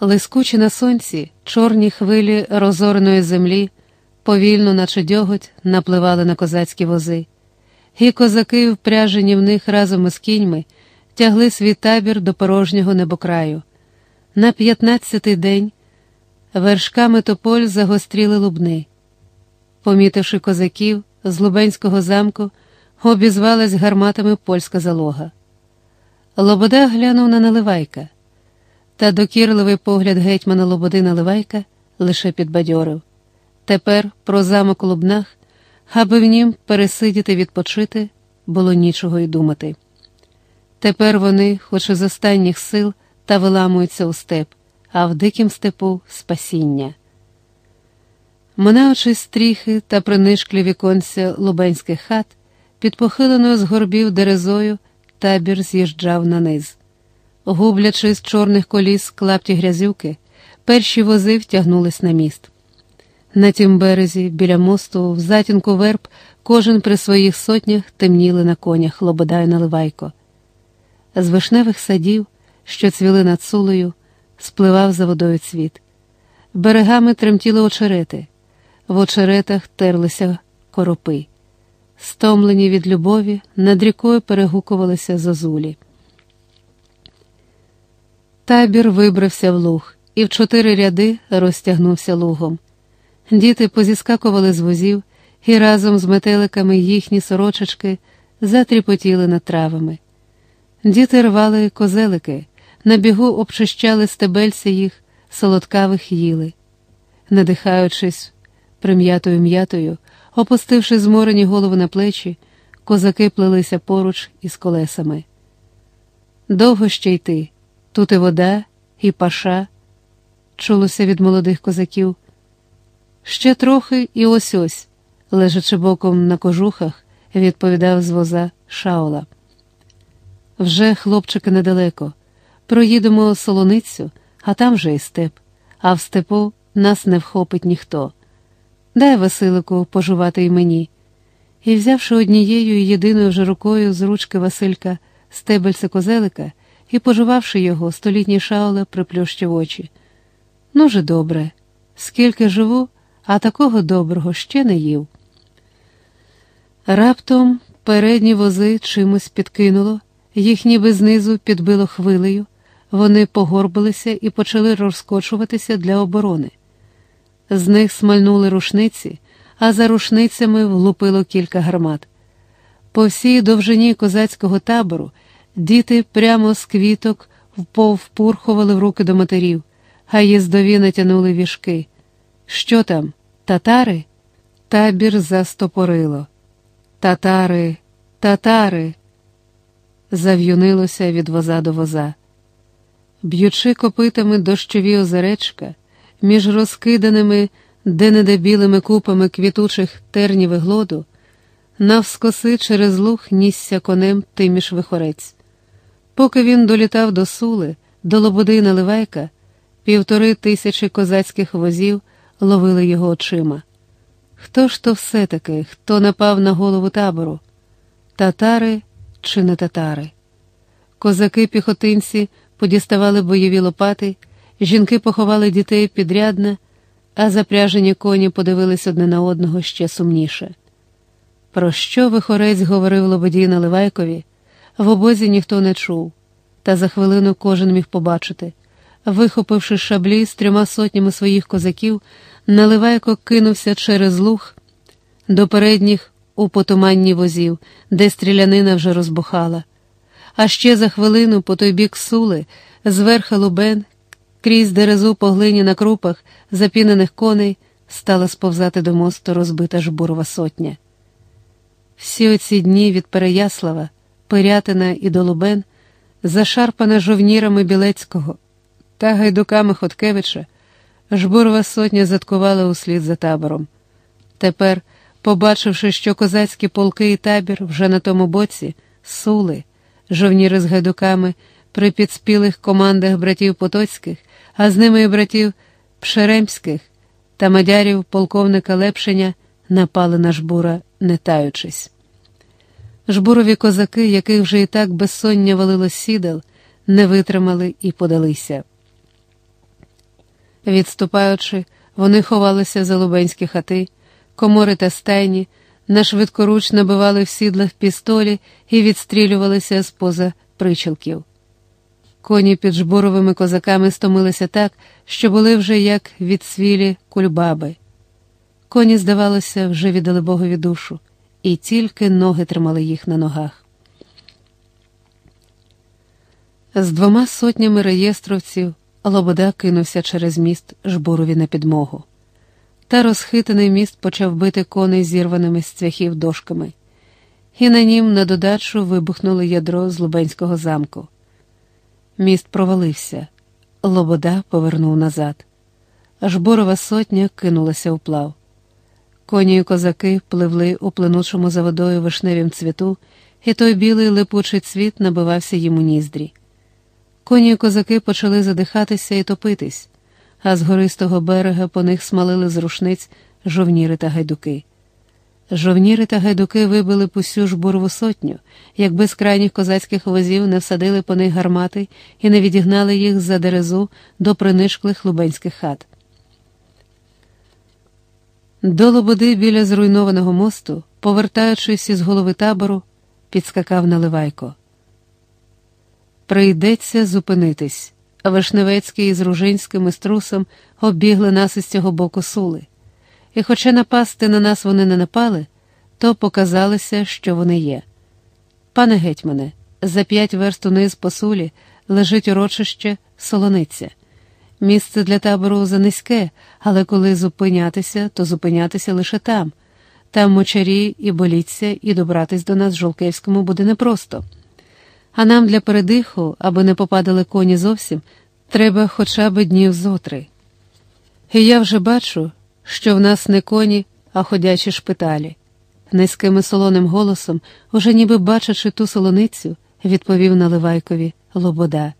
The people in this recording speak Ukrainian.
Лискучі на сонці, чорні хвилі розореної землі, повільно, наче дьоготь, напливали на козацькі вози, і козаки, впряжені в них разом із кіньми, тягли свій табір до порожнього небокраю. На п'ятнадцятий день вершками тополь загостріли лубни. Помітивши козаків з Лубенського замку, обізвалась гарматами польська залога. Лобода глянув на Наливайка, та докірливий погляд гетьмана Лободи Наливайка лише підбадьорив. Тепер про замок у Лубнах, аби в нім пересидіти відпочити, було нічого й думати. Тепер вони, хоч із останніх сил, та виламуються у степ, а в дикім степу спасіння. Минаючи стріхи та принишклі віконця лубенських хат, під похиленою з горбів дерезою табір з'їжджав на низ. Гублячи з чорних коліс клапті грязюки, перші вози втягнулись на міст. На тім березі, біля мосту, в затінку верб, кожен при своїх сотнях темніли на конях Лобода й Наливайко. З вишневих садів, що цвіли над сулею, спливав за водою цвіт. Берегами тремтіли очерети, в очеретах терлися коропи. Стомлені від любові, над рікою перегукувалися зозулі. Табір вибрався в луг і в чотири ряди розтягнувся лугом. Діти позіскакували з возів, і разом з метеликами їхні сорочечки затріпотіли над травами. Діти рвали козелики, на бігу обчищали стебельця їх, солодкавих їли. Надихаючись прим'ятою м'ятою, опустивши зморені голови на плечі, козаки плелися поруч із колесами. Довго ще йти, тут і вода, і паша, чулося від молодих козаків. Ще трохи і ось ось, лежачи боком на кожухах, відповідав з воза Шаула. Вже, хлопчики, недалеко. Проїдемо солоницю, а там же і степ, а в степу нас не вхопить ніхто. Дай Василику пожувати й мені. І, взявши однією і єдиною вже рукою з ручки Василька стебельце козелика і, пожувавши його, столітній Шауле приплющив очі. Ну же добре, скільки живу, а такого доброго ще не їв. Раптом передні вози чимось підкинуло, їх ніби знизу підбило хвилею, вони погорбилися і почали розкочуватися для оборони. З них смальнули рушниці, а за рушницями влупило кілька гармат. По всій довжині козацького табору діти прямо з квіток вповпурхували в руки до матерів, а їздові натягнули віжки. Що там, татари? Табір застопорило. Татари, татари. Зав'юнилося від воза до воза. Б'ючи копитами дощові озеречка, між розкиданими де-не-де білими купами квітучих тернів і глоду, навскоси через луг нісся конем тиміш вихорець. Поки він долітав до сули, до лободи наливайка, півтори тисячі козацьких возів ловили його очима. Хто ж то все-таки, хто напав на голову табору? Татари чи не татари? Козаки-піхотинці подіставали бойові лопати, жінки поховали дітей підрядно, а запряжені коні подивились одне на одного ще сумніше. Про що вихорець говорив Лободій Наливайкові, в обозі ніхто не чув, та за хвилину кожен міг побачити. Вихопивши шаблі з трьома сотнями своїх козаків, Наливайко кинувся через луг до передніх у потуманні возів, де стрілянина вже розбухала. А ще за хвилину по той бік сули, зверха лубен, крізь дерезу по глині на крупах запінених коней, стала сповзати до мосту розбита жбурова сотня. Всі оці дні від Переяслава, Пирятина і Долубен, зашарпана жовнірами Білецького та гайдуками Хоткевича, жбурова сотня заткувала услід за табором. Тепер, побачивши, що козацькі полки і табір вже на тому боці, сули, жовніри з гайдуками при підспілих командах братів Потоцьких, а з ними і братів Пшеремських та мадярів полковника Лепшеня напали на жбура, не таючись. Жбурові козаки, яких вже і так безсоння валило сідал, не витримали і подалися. Відступаючи, вони ховалися за лубенські хати, комори та стайні, нашвидкоруч набивали в сідлах пістолі і відстрілювалися з поза причілків. Коні під жбуровими козаками стомилися так, що були вже як відсвілі кульбаби. Коні, здавалося, вже віддали Богові душу, і тільки ноги тримали їх на ногах. З двома сотнями реєстровців Лобода кинувся через міст жбурові на підмогу. Та розхитаний міст почав бити коней зірваними з цвяхів дошками, і на нім на додачу вибухнуло ядро з Лубенського замку. Міст провалився, Лобода повернув назад. Жбурова сотня кинулася у плав. Коні й козаки пливли у плинучому за водою вишневім цвіту, і той білий липучий цвіт набивався їм у ніздрі. Коні й козаки почали задихатися і топитись, а з гористого берега по них смалили з рушниць жовніри та гайдуки. Жовніри та гайдуки вибили усю жбурову сотню, якби з крайніх козацьких возів не всадили по них гармати і не відігнали їх за дерезу до принишклих лубенських хат. До лободи біля зруйнованого мосту, повертаючись із голови табору, підскакав Наливайко. Прийдеться зупинитись. Вишневецький із Ружинським і струсом оббігли нас із цього боку сули. І, хоча напасти на нас вони не напали, то показалося, що вони є. Пане гетьмане, за п'ять верст униз по сулі лежить урочище солониця. Місце для табору занизьке, але коли зупинятися, то зупинятися лише там. Там мочарі і боліться, і добратись до нас в Жолкевському буде непросто. А нам для передиху, аби не попадали коні зовсім, треба хоча б днів зотри. І я вже бачу, що в нас не коні, а ходячі шпиталі. Низьким і солоним голосом, уже ніби бачачи ту солоницю, відповів Наливайкові Лобода.